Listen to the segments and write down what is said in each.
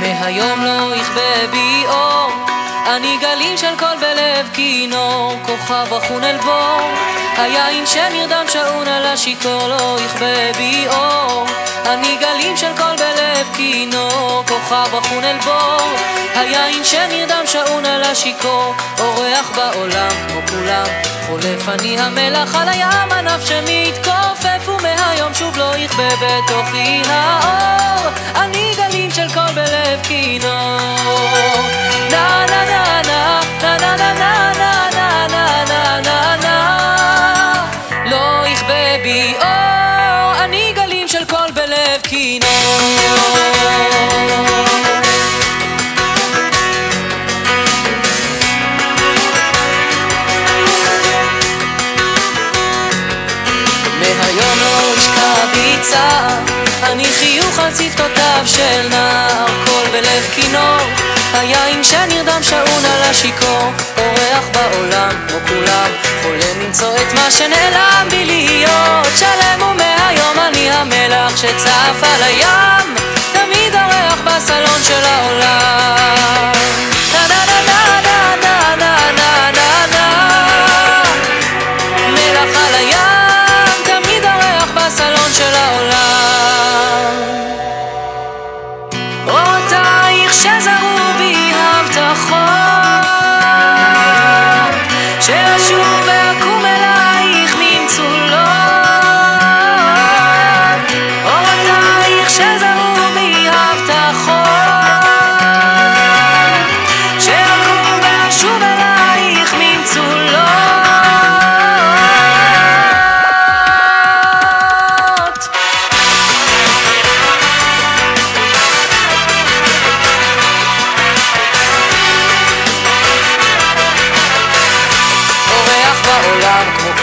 מהיום לא יכבה בי אור. אני גלים של קול בלב כינור. כוכב רכון אל בור. היין שנרדם שעון על השיכור לא יכבה בי אור. אני גלים של כוכב רכון אל בור. היין שנרדם שעון על השיכור אורח בעולם כמו כולם. חולף אני המלח על הים ענף שמתכופף ומהיום שוב לא יכבה בתוכי האור אני חיוך על שפתותיו של נער קול בלב כינור. היין שנרדם שעון על השיכור אורח בעולם כמו כולם. חולם למצוא את מה שנעלם בי להיות שלם ומהיום אני המלח שצף על הים. תמיד אורח בסלון של העולם. של העולם שזרו בי הבטחות שאשוב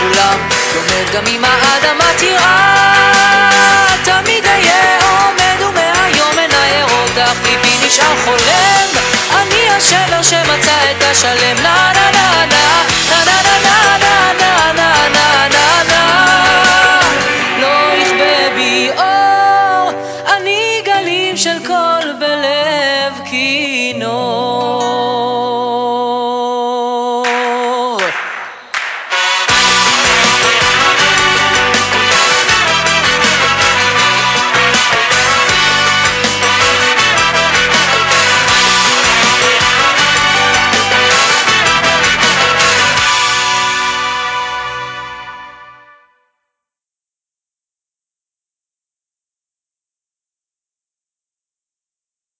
כולם, לומד גם אם האדמה תרעד. תמיד אהיה עומד ומהיום אנער אותך, ליבי נשאר חולם. אני השבר שמצא את השלם.